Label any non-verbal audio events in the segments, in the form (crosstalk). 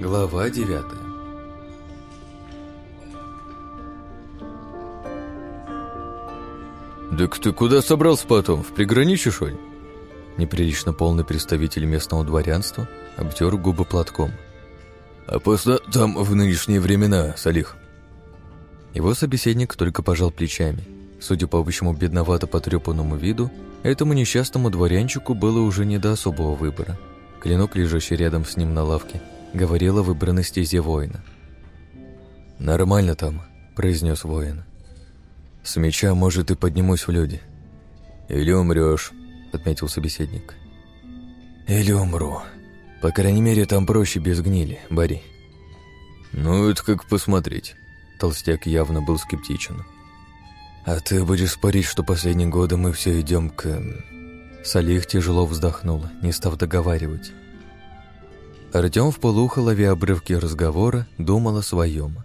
Глава девятая «Так ты куда собрался потом? В приграничье, что ли?» Неприлично полный представитель местного дворянства обтер губы платком. «А после там в нынешние времена, Салих». Его собеседник только пожал плечами. Судя по общему бедновато потрепанному виду, этому несчастному дворянчику было уже не до особого выбора. Клинок, лежащий рядом с ним на лавке, говорил о выбранной стезе воина. «Нормально там», — произнес воин. «С меча, может, и поднимусь в люди». «Или умрешь», — отметил собеседник. «Или умру. По крайней мере, там проще без гнили, Барри». «Ну, это как посмотреть». Толстяк явно был скептичен. «А ты будешь спорить, что последние годы мы все идем к...» Салих тяжело вздохнул, не став договаривать. Артем в полухо, ловя обрывки разговора, думал о своем.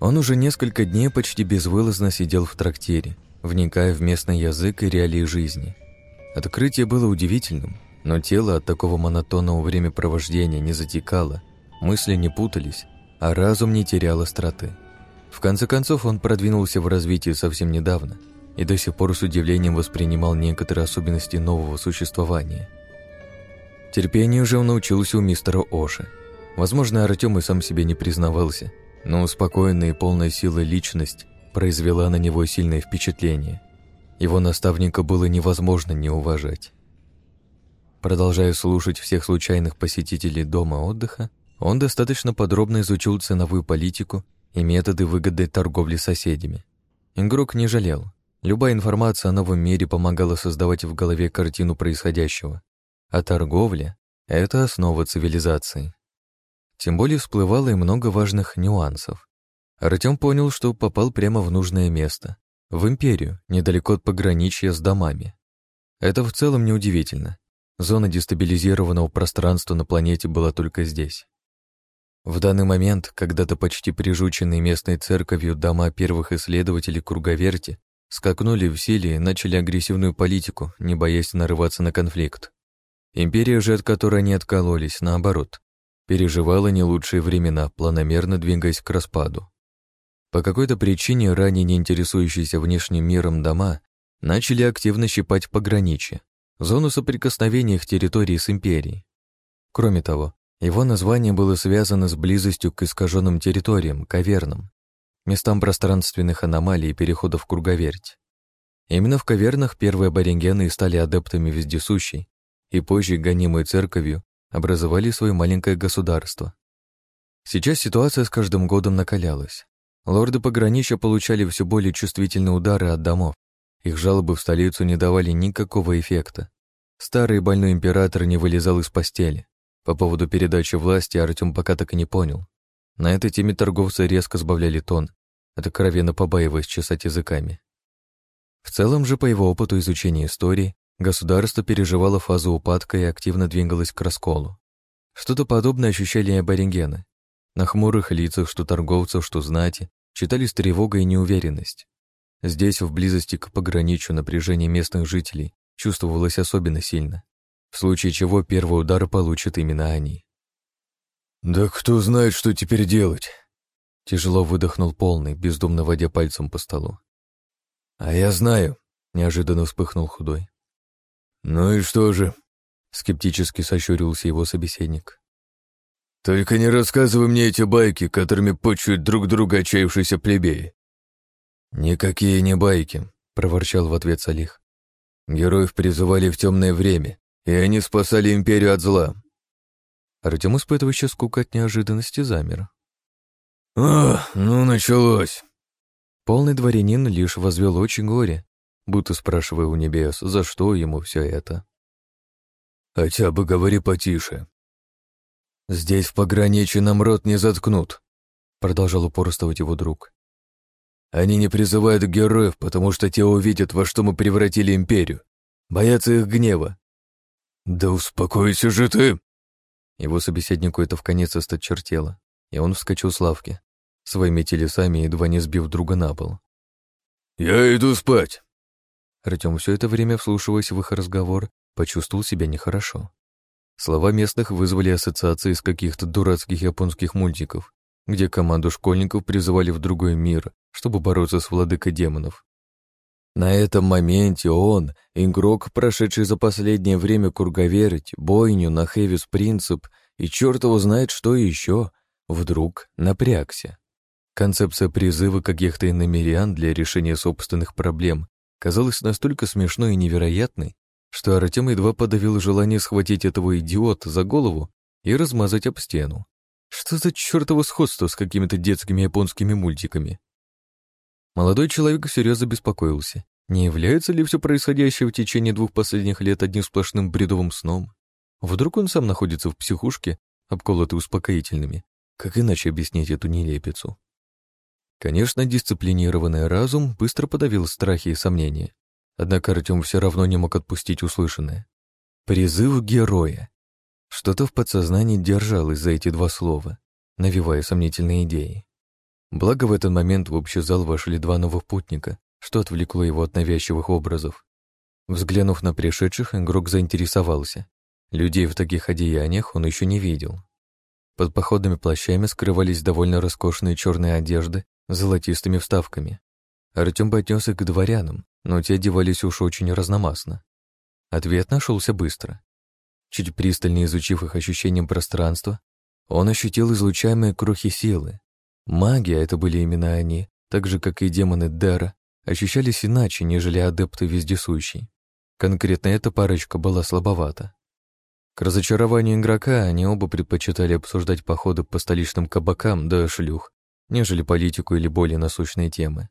Он уже несколько дней почти безвылазно сидел в трактире, вникая в местный язык и реалии жизни. Открытие было удивительным, но тело от такого монотонного времяпровождения не затекало, мысли не путались, а разум не терял остроты. В конце концов, он продвинулся в развитии совсем недавно и до сих пор с удивлением воспринимал некоторые особенности нового существования. Терпению же он научился у мистера Оши. Возможно, Артем и сам себе не признавался, но успокоенная и полная силы личность произвела на него сильное впечатление. Его наставника было невозможно не уважать. Продолжая слушать всех случайных посетителей дома отдыха, он достаточно подробно изучил ценовую политику и методы выгодной торговли соседями. Игрок не жалел. Любая информация о новом мире помогала создавать в голове картину происходящего. А торговля — это основа цивилизации. Тем более всплывало и много важных нюансов. Артем понял, что попал прямо в нужное место. В империю, недалеко от пограничья с домами. Это в целом неудивительно. Зона дестабилизированного пространства на планете была только здесь. В данный момент, когда-то почти прижученные местной церковью дома первых исследователей круговерти скакнули в силе и начали агрессивную политику, не боясь нарываться на конфликт. Империя же, от которой они откололись, наоборот, переживала не лучшие времена, планомерно двигаясь к распаду. По какой-то причине ранее не интересующиеся внешним миром дома начали активно щипать пограничье, зону соприкосновения их территории с империей. Кроме того, его название было связано с близостью к искаженным территориям, кавернам, местам пространственных аномалий и переходов круговерть. Именно в кавернах первые аборигены стали адептами вездесущей, и позже, гонимые церковью, образовали свое маленькое государство. Сейчас ситуация с каждым годом накалялась. Лорды пограничья получали все более чувствительные удары от домов. Их жалобы в столицу не давали никакого эффекта. Старый больной император не вылезал из постели. По поводу передачи власти Артем пока так и не понял. На этой теме торговцы резко сбавляли тон, откровенно побаиваясь чесать языками. В целом же, по его опыту изучения истории, государство переживало фазу упадка и активно двигалось к расколу. Что-то подобное ощущали и аборигены. На хмурых лицах, что торговцев, что знати, читались тревога и неуверенность. Здесь, в близости к пограничью напряжение местных жителей, чувствовалось особенно сильно в случае чего первый удар получат именно они. «Да кто знает, что теперь делать?» Тяжело выдохнул полный, бездумно водя пальцем по столу. «А я знаю», — неожиданно вспыхнул худой. «Ну и что же?» — скептически сощурился его собеседник. «Только не рассказывай мне эти байки, которыми почуют друг друга отчаявшиеся плебеи». «Никакие не байки», — проворчал в ответ Салих. «Героев призывали в темное время, и они спасали империю от зла. Артем, испытывающий скуку от неожиданности, замер. «Ах, ну началось!» Полный дворянин лишь возвел очень горе, будто спрашивая у небес, за что ему все это. «Хотя бы говори потише. Здесь в пограничье нам рот не заткнут», продолжал упорствовать его друг. «Они не призывают героев, потому что те увидят, во что мы превратили империю, боятся их гнева, «Да успокойся же ты!» Его собеседнику это в конец осточертело, и он вскочил с лавки, своими телесами едва не сбив друга на пол. «Я иду спать!» Артем все это время, вслушиваясь в их разговор, почувствовал себя нехорошо. Слова местных вызвали ассоциации из каких-то дурацких японских мультиков, где команду школьников призывали в другой мир, чтобы бороться с владыкой демонов. На этом моменте он, игрок, прошедший за последнее время круговерть, бойню на Хэвис Принцип и черт его знает что еще, вдруг напрягся. Концепция призыва каких-то иномерян для решения собственных проблем казалась настолько смешной и невероятной, что Артем едва подавил желание схватить этого идиота за голову и размазать об стену. Что за чертово сходство с какими-то детскими японскими мультиками? Молодой человек серьезно беспокоился. Не является ли все происходящее в течение двух последних лет одним сплошным бредовым сном? Вдруг он сам находится в психушке, обколотый успокоительными? Как иначе объяснить эту нелепицу? Конечно, дисциплинированный разум быстро подавил страхи и сомнения. Однако Артем все равно не мог отпустить услышанное. Призыв героя. Что-то в подсознании держалось за эти два слова, навевая сомнительные идеи. Благо в этот момент в общий зал вошли два новых путника, что отвлекло его от навязчивых образов. Взглянув на пришедших, игрок заинтересовался. Людей в таких одеяниях он еще не видел. Под походными плащами скрывались довольно роскошные черные одежды золотистыми вставками. Артем поднес их к дворянам, но те одевались уж очень разномастно. Ответ нашелся быстро. Чуть пристально изучив их ощущением пространства, он ощутил излучаемые крохи силы. Магия — это были именно они, так же, как и демоны Дера, ощущались иначе, нежели адепты вездесущий. Конкретно эта парочка была слабовата. К разочарованию игрока они оба предпочитали обсуждать походы по столичным кабакам да шлюх, нежели политику или более насущные темы.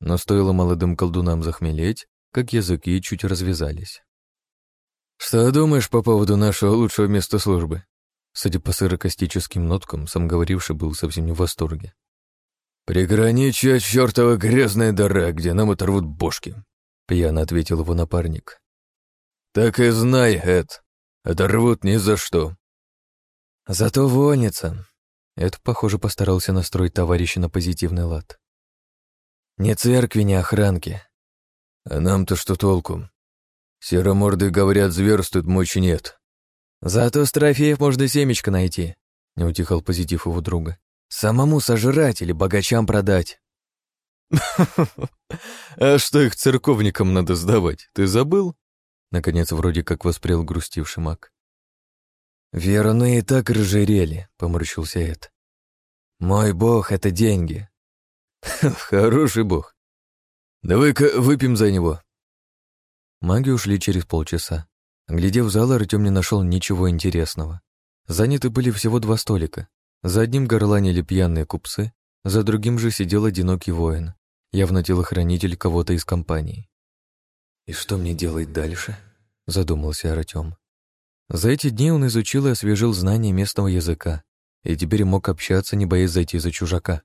Но стоило молодым колдунам захмелеть, как языки чуть развязались. «Что думаешь по поводу нашего лучшего места службы?» Судя по сырокостическим ноткам, сам говоривший был совсем не в восторге. «Приграничье чертова грязная дыра, где нам оторвут бошки», — пьяно ответил его напарник. «Так и знай, Эд, оторвут ни за что». «Зато вольница». Эд, похоже, постарался настроить товарища на позитивный лад. Ни церкви, ни охранки. А нам-то что толку? Сероморды говорят, зверствуют, мочи нет. Зато с трофеев можно семечко найти, не утихал позитив его друга. Самому сожрать или богачам продать. А что их церковникам надо сдавать, ты забыл? Наконец, вроде как воспрел грустивший маг. «Верно, и так разжирели», — поморщился Эд. «Мой бог — это деньги, (laughs) Хороший бог. Давай-ка выпьем за него. Маги ушли через полчаса. Глядев в зал, Артем не нашел ничего интересного. Заняты были всего два столика. За одним горланили пьяные купцы, за другим же сидел одинокий воин, явно телохранитель кого-то из компании. «И что мне делать дальше?» — задумался Артем. За эти дни он изучил и освежил знания местного языка, и теперь мог общаться, не боясь зайти за чужака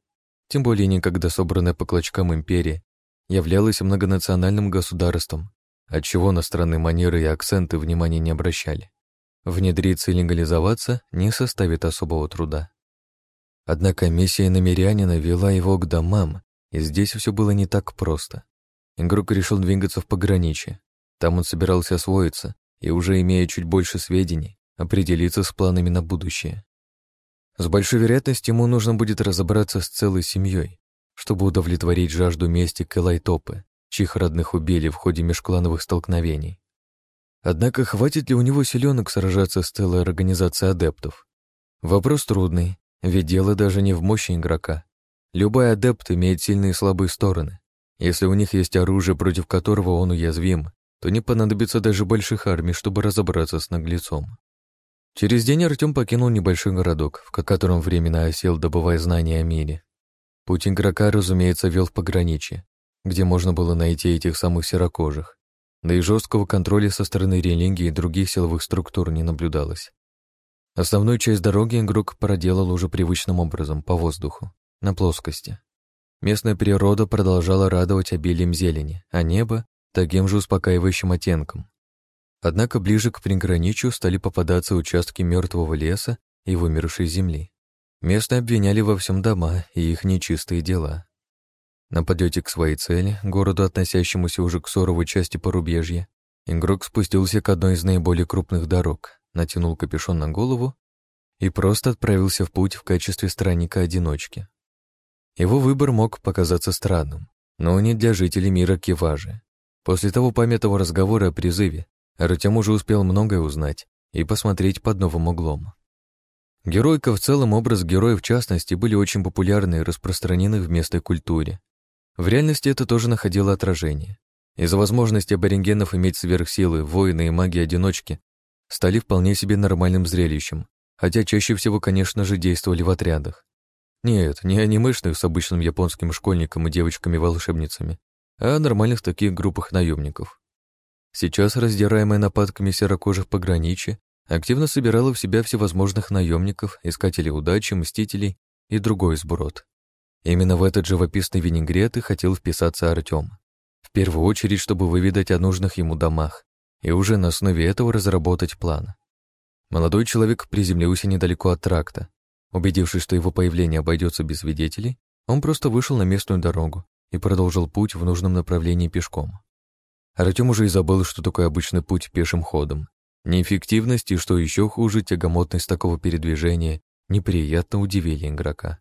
тем более никогда собранная по клочкам империя, являлась многонациональным государством, отчего на странные манеры и акценты внимания не обращали. Внедриться и легализоваться не составит особого труда. Однако миссия намерянина вела его к домам, и здесь все было не так просто. Игрок решил двигаться в пограничье. Там он собирался освоиться и, уже имея чуть больше сведений, определиться с планами на будущее. С большой вероятностью ему нужно будет разобраться с целой семьей, чтобы удовлетворить жажду мести Кэлайтопы, чьих родных убили в ходе межклановых столкновений. Однако хватит ли у него силенок сражаться с целой организацией адептов? Вопрос трудный, ведь дело даже не в мощи игрока. Любой адепт имеет сильные и слабые стороны. Если у них есть оружие, против которого он уязвим, то не понадобится даже больших армий, чтобы разобраться с наглецом. Через день Артем покинул небольшой городок, в котором временно осел, добывая знания о мире. Путь игрока, разумеется, вел в пограничье, где можно было найти этих самых серокожих. Да и жесткого контроля со стороны религии и других силовых структур не наблюдалось. Основную часть дороги игрок проделал уже привычным образом, по воздуху, на плоскости. Местная природа продолжала радовать обилием зелени, а небо — таким же успокаивающим оттенком. Однако ближе к приграничью стали попадаться участки мертвого леса и вымершей земли. Местные обвиняли во всем дома и их нечистые дела. На подлете к своей цели, городу, относящемуся уже к суровой части порубежья, игрок спустился к одной из наиболее крупных дорог, натянул капюшон на голову и просто отправился в путь в качестве странника-одиночки. Его выбор мог показаться странным, но не для жителей мира Киважи. После того памятного разговора о призыве Артем уже успел многое узнать и посмотреть под новым углом. Геройка в целом, образ героя в частности, были очень популярны и распространены в местной культуре. В реальности это тоже находило отражение. Из-за возможности аборигенов иметь сверхсилы, воины и маги-одиночки стали вполне себе нормальным зрелищем, хотя чаще всего, конечно же, действовали в отрядах. Нет, не анимешных с обычным японским школьником и девочками-волшебницами, а нормальных таких группах наемников. Сейчас, раздираемая нападками серокожих пограничья, активно собирала в себя всевозможных наемников, искателей удачи, мстителей и другой сброд. Именно в этот живописный винегрет и хотел вписаться Артем. В первую очередь, чтобы выведать о нужных ему домах, и уже на основе этого разработать план. Молодой человек приземлился недалеко от тракта, Убедившись, что его появление обойдется без свидетелей, он просто вышел на местную дорогу и продолжил путь в нужном направлении пешком. Артем уже и забыл, что такое обычный путь пешим ходом. Неэффективность и, что еще хуже, тягомотность такого передвижения неприятно удивили игрока.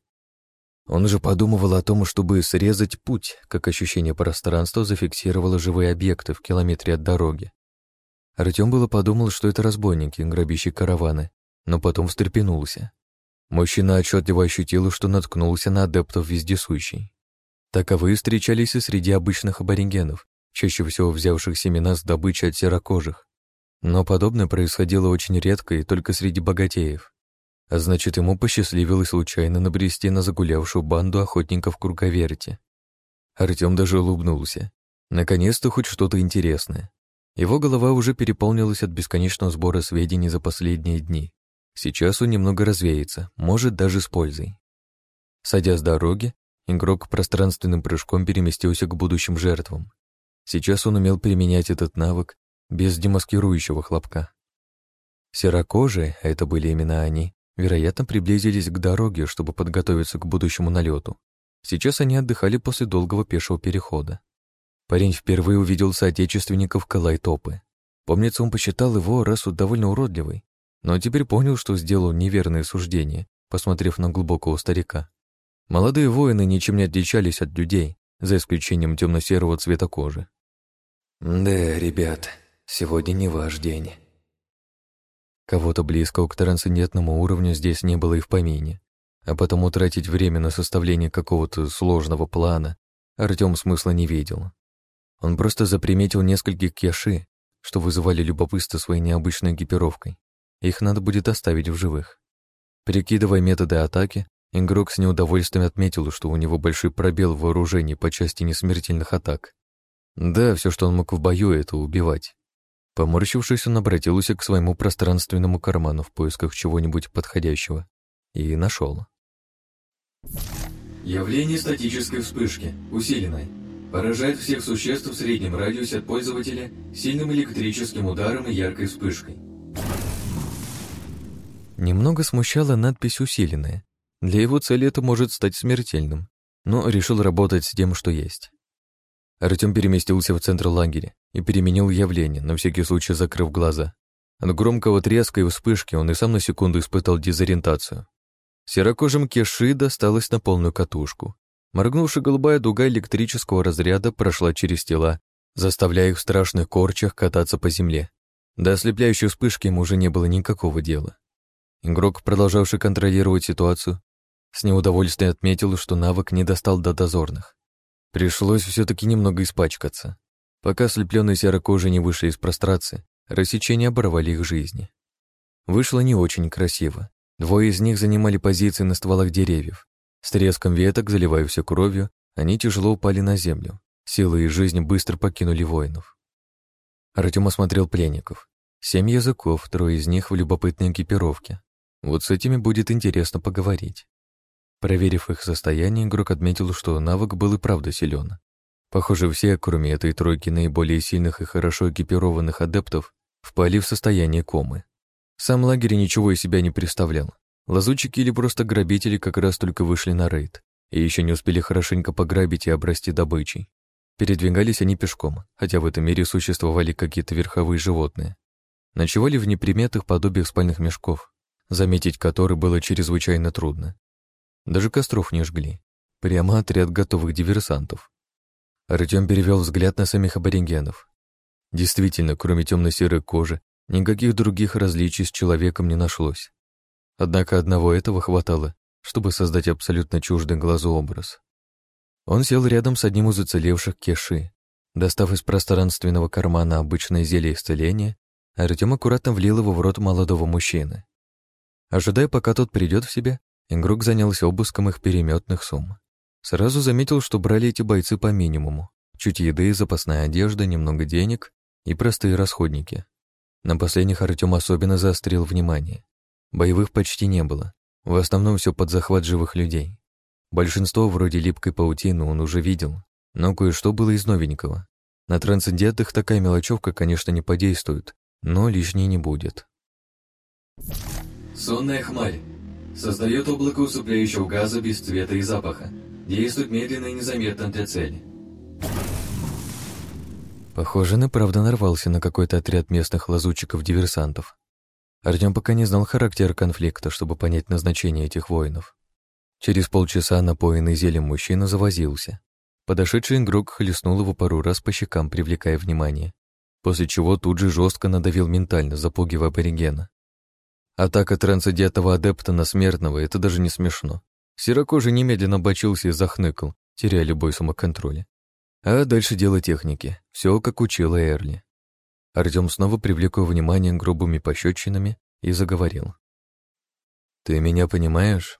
Он же подумывал о том, чтобы срезать путь, как ощущение пространства зафиксировало живые объекты в километре от дороги. Артем было подумал, что это разбойники, грабящие караваны, но потом встрепенулся. Мужчина отчетливо ощутил, что наткнулся на адептов вездесущий. Таковые встречались и среди обычных аборигенов, чаще всего взявших семена с добычи от серокожих. Но подобное происходило очень редко и только среди богатеев. А значит, ему посчастливилось случайно набрести на загулявшую банду охотников в круговерте. Артем даже улыбнулся. Наконец-то хоть что-то интересное. Его голова уже переполнилась от бесконечного сбора сведений за последние дни. Сейчас он немного развеется, может даже с пользой. Садя с дороги, игрок пространственным прыжком переместился к будущим жертвам. Сейчас он умел применять этот навык без демаскирующего хлопка. Серокожие, а это были именно они, вероятно, приблизились к дороге, чтобы подготовиться к будущему налету. Сейчас они отдыхали после долгого пешего перехода. Парень впервые увидел соотечественников Калайтопы. Помнится, он посчитал его расу довольно уродливой, но теперь понял, что сделал неверное суждение, посмотрев на глубокого старика. Молодые воины ничем не отличались от людей, за исключением темно-серого цвета кожи. «Да, ребят, сегодня не ваш день». Кого-то близкого к трансцендентному уровню здесь не было и в помине, а потому тратить время на составление какого-то сложного плана Артем смысла не видел. Он просто заприметил нескольких кеши, что вызывали любопытство своей необычной экипировкой. Их надо будет оставить в живых. Прикидывая методы атаки, игрок с неудовольствием отметил, что у него большой пробел в вооружении по части несмертельных атак. Да, все, что он мог в бою, это убивать. Поморщившись, он обратился к своему пространственному карману в поисках чего-нибудь подходящего. И нашел. Явление статической вспышки, усиленной. Поражает всех существ в среднем радиусе от пользователя сильным электрическим ударом и яркой вспышкой. Немного смущала надпись «усиленная». Для его цели это может стать смертельным, но решил работать с тем, что есть. Артем переместился в центр лагеря и переменил явление, на всякий случай закрыв глаза. От громкого треска и вспышки он и сам на секунду испытал дезориентацию. Серокожим Кеши досталось на полную катушку. Моргнувшая голубая дуга электрического разряда прошла через тела, заставляя их в страшных корчах кататься по земле. До ослепляющей вспышки ему уже не было никакого дела. Игрок, продолжавший контролировать ситуацию, с неудовольствием отметил, что навык не достал до дозорных. Пришлось все-таки немного испачкаться. Пока ослепленные серокожие не вышли из прострации, рассечения оборвали их жизни. Вышло не очень красиво. Двое из них занимали позиции на стволах деревьев. С треском веток, заливая все кровью, они тяжело упали на землю. Силы и жизнь быстро покинули воинов. Артем осмотрел пленников. Семь языков, трое из них в любопытной экипировке. Вот с этими будет интересно поговорить. Проверив их состояние, игрок отметил, что навык был и правда силен. Похоже, все, кроме этой тройки наиболее сильных и хорошо экипированных адептов, впали в состояние комы. Сам лагерь ничего из себя не представлял. Лазутчики или просто грабители как раз только вышли на рейд и еще не успели хорошенько пограбить и обрасти добычей. Передвигались они пешком, хотя в этом мире существовали какие-то верховые животные. Ночевали в неприметных подобиях спальных мешков, заметить которые было чрезвычайно трудно. Даже костров не жгли. Прямо отряд готовых диверсантов. Артем перевел взгляд на самих аборигенов. Действительно, кроме темно-серой кожи, никаких других различий с человеком не нашлось. Однако одного этого хватало, чтобы создать абсолютно чуждый глазу образ. Он сел рядом с одним из уцелевших кеши. Достав из пространственного кармана обычное зелье исцеления, Артем аккуратно влил его в рот молодого мужчины. Ожидая, пока тот придет в себя, Ингрук занялся обыском их переметных сумм. Сразу заметил, что брали эти бойцы по минимуму. Чуть еды, запасная одежда, немного денег и простые расходники. На последних Артем особенно заострил внимание. Боевых почти не было. В основном все под захват живых людей. Большинство вроде липкой паутины он уже видел, но кое-что было из новенького. На трансцендентах такая мелочевка, конечно, не подействует, но лишней не будет. Сонная хмарь. Создает облако усыпляющего газа без цвета и запаха. Действует медленно и незаметно для цели. Похоже, на правда нарвался на какой-то отряд местных лазутчиков-диверсантов. Артем пока не знал характер конфликта, чтобы понять назначение этих воинов. Через полчаса напоенный зелем мужчина завозился. Подошедший игрок хлестнул его пару раз по щекам, привлекая внимание, после чего тут же жестко надавил ментально, запугивая аборигена. Атака трансцендентного адепта на смертного — это даже не смешно. Серокожий немедленно бочился и захныкал, теряя любой самоконтроль. А дальше дело техники. Все, как учила Эрли. Артем снова привлек его внимание грубыми пощечинами и заговорил. «Ты меня понимаешь?»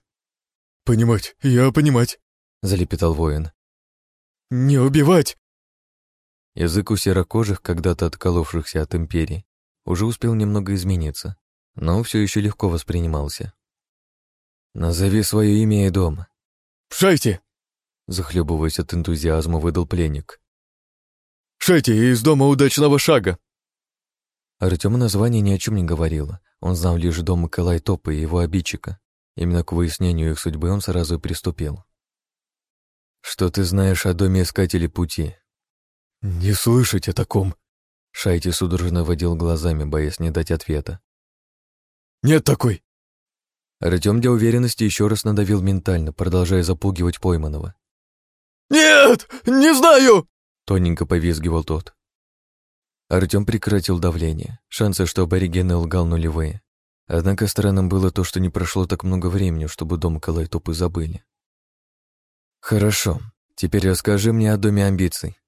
«Понимать, я понимать», — залепетал воин. «Не убивать!» Язык у серокожих, когда-то отколовшихся от империи, уже успел немного измениться, но все еще легко воспринимался. «Назови свое имя и дом». «Шайте!» Захлебываясь от энтузиазма, выдал пленник. «Шайте из дома удачного шага!» Артему название ни о чем не говорило. Он знал лишь дом Калайтопа и его обидчика. Именно к выяснению их судьбы он сразу и приступил. «Что ты знаешь о доме Искателей Пути?» «Не слышать о таком!» Шайти судорожно водил глазами, боясь не дать ответа. «Нет такой!» Артем для уверенности еще раз надавил ментально, продолжая запугивать пойманного. «Нет! Не знаю!» — тоненько повизгивал тот. Артем прекратил давление. Шансы, что аборигены лгал нулевые. Однако странным было то, что не прошло так много времени, чтобы дом Калайтопы забыли. «Хорошо. Теперь расскажи мне о доме амбиций».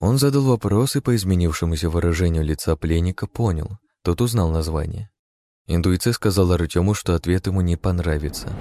Он задал вопрос и по изменившемуся выражению лица пленника понял. Тот узнал название. Интуиция сказала Артему, что ответ ему не понравится.